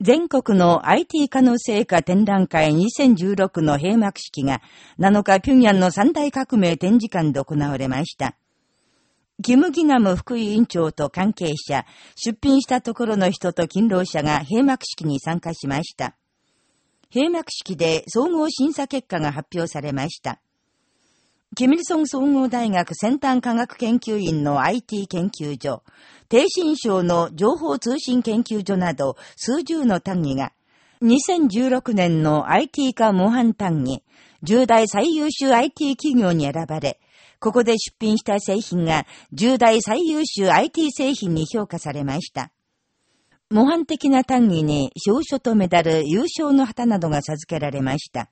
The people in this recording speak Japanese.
全国の IT 化の成果展覧会2016の閉幕式が7日平壌の三大革命展示館で行われました。キム・ギガム副委員長と関係者、出品したところの人と勤労者が閉幕式に参加しました。閉幕式で総合審査結果が発表されました。キミルソン総合大学先端科学研究院の IT 研究所、低新省の情報通信研究所など数十の単位が、2016年の IT 化模範単位、10代最優秀 IT 企業に選ばれ、ここで出品した製品が10代最優秀 IT 製品に評価されました。模範的な単位に賞書とメダル、優勝の旗などが授けられました。